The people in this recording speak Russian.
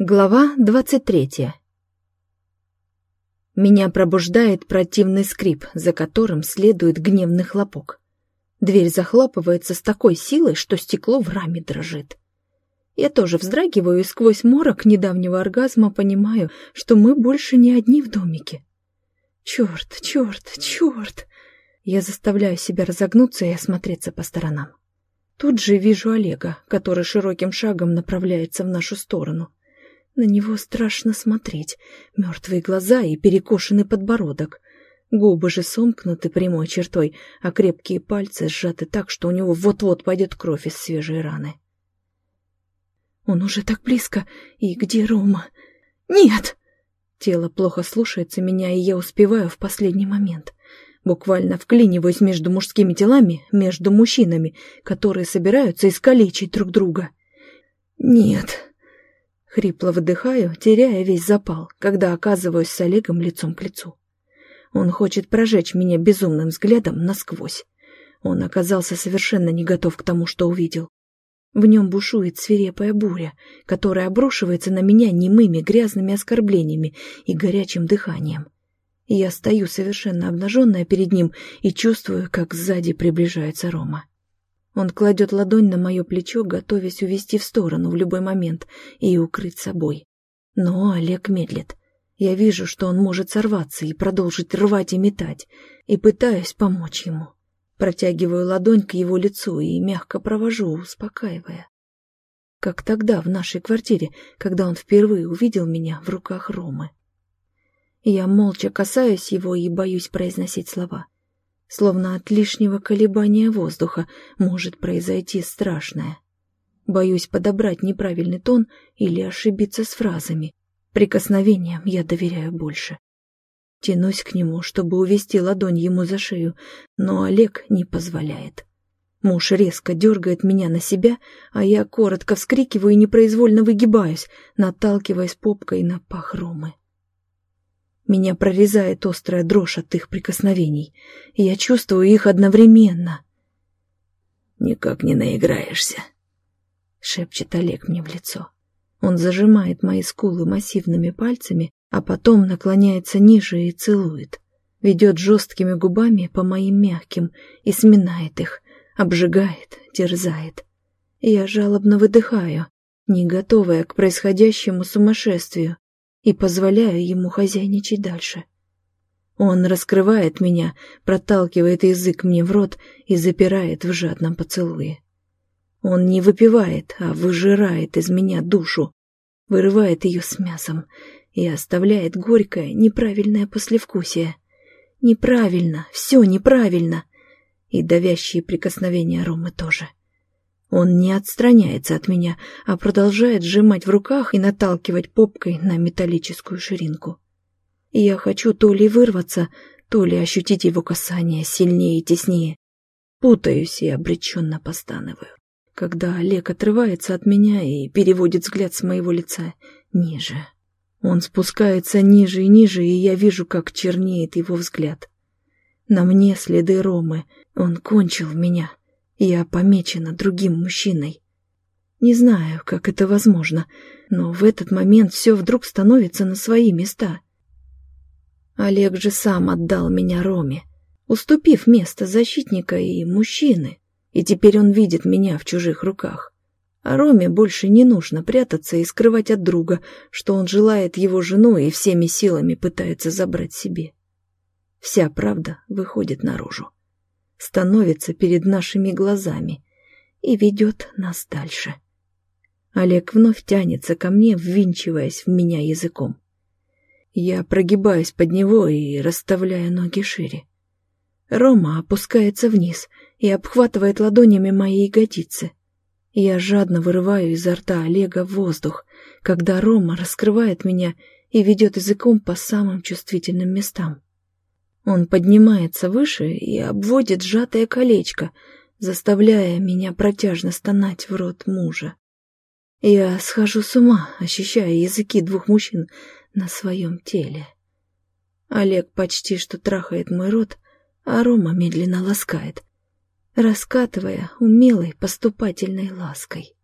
Глава двадцать третья. Меня пробуждает противный скрип, за которым следует гневный хлопок. Дверь захлопывается с такой силой, что стекло в раме дрожит. Я тоже вздрагиваю и сквозь морок недавнего оргазма понимаю, что мы больше не одни в домике. Черт, черт, черт! Я заставляю себя разогнуться и осмотреться по сторонам. Тут же вижу Олега, который широким шагом направляется в нашу сторону. На него страшно смотреть. Мертвые глаза и перекошенный подбородок. Губы же сомкнуты прямой чертой, а крепкие пальцы сжаты так, что у него вот-вот пойдет кровь из свежей раны. Он уже так близко. И где Рома? Нет! Тело плохо слушается меня, и я успеваю в последний момент. Буквально вклиниваюсь между мужскими телами, между мужчинами, которые собираются искалечить друг друга. Нет, Хрипло выдыхаю, теряя весь запал, когда оказываюсь с Олегом лицом к лицу. Он хочет прожечь меня безумным взглядом насквозь. Он оказался совершенно не готов к тому, что увидел. В нем бушует свирепая буря, которая обрушивается на меня немыми грязными оскорблениями и горячим дыханием. Я стою совершенно обнаженная перед ним и чувствую, как сзади приближается Рома. Он кладет ладонь на мое плечо, готовясь увести в сторону в любой момент и укрыть собой. Но Олег медлит. Я вижу, что он может сорваться и продолжить рвать и метать, и пытаюсь помочь ему. Протягиваю ладонь к его лицу и мягко провожу, успокаивая. Как тогда в нашей квартире, когда он впервые увидел меня в руках Ромы. Я молча касаюсь его и боюсь произносить слова — Словно от лишнего колебания воздуха может произойти страшное. Боюсь подобрать неправильный тон или ошибиться с фразами. Прикосновениям я доверяю больше. Тянусь к нему, чтобы увести ладонь ему за шею, но Олег не позволяет. Муж резко дергает меня на себя, а я коротко вскрикиваю и непроизвольно выгибаюсь, наталкиваясь попкой на пах Ромы. Меня прорезает острая дрожь от их прикосновений. И я чувствую их одновременно. «Никак не наиграешься», — шепчет Олег мне в лицо. Он зажимает мои скулы массивными пальцами, а потом наклоняется ниже и целует. Ведет жесткими губами по моим мягким и сминает их, обжигает, терзает. Я жалобно выдыхаю, не готовая к происходящему сумасшествию, и позволяю ему хозяйничать дальше. Он раскрывает меня, проталкивает язык мне в рот и запирает в жадном поцелуе. Он не выпивает, а выжирает из меня душу, вырывает ее с мясом и оставляет горькое, неправильное послевкусие. Неправильно, все неправильно. И давящие прикосновения Ромы тоже. Он не отстраняется от меня, а продолжает сжимать в руках и наталкивать попкой на металлическую ширинку. Я хочу то ли вырваться, то ли ощутить его касание сильнее и теснее. Путаюсь и обреченно постанываю, когда Олег отрывается от меня и переводит взгляд с моего лица ниже. Он спускается ниже и ниже, и я вижу, как чернеет его взгляд. На мне следы Ромы, он кончил меня. Я помечена другим мужчиной. Не знаю, как это возможно, но в этот момент все вдруг становится на свои места. Олег же сам отдал меня Роме, уступив место защитника и мужчины, и теперь он видит меня в чужих руках. А Роме больше не нужно прятаться и скрывать от друга, что он желает его жену и всеми силами пытается забрать себе. Вся правда выходит наружу становится перед нашими глазами и ведет нас дальше. Олег вновь тянется ко мне, ввинчиваясь в меня языком. Я прогибаюсь под него и расставляю ноги шире. Рома опускается вниз и обхватывает ладонями мои ягодицы. Я жадно вырываю изо рта Олега воздух, когда Рома раскрывает меня и ведет языком по самым чувствительным местам. Он поднимается выше и обводит сжатое колечко, заставляя меня протяжно стонать в рот мужа. Я схожу с ума, ощущая языки двух мужчин на своем теле. Олег почти что трахает мой рот, а Рома медленно ласкает, раскатывая умелой поступательной лаской.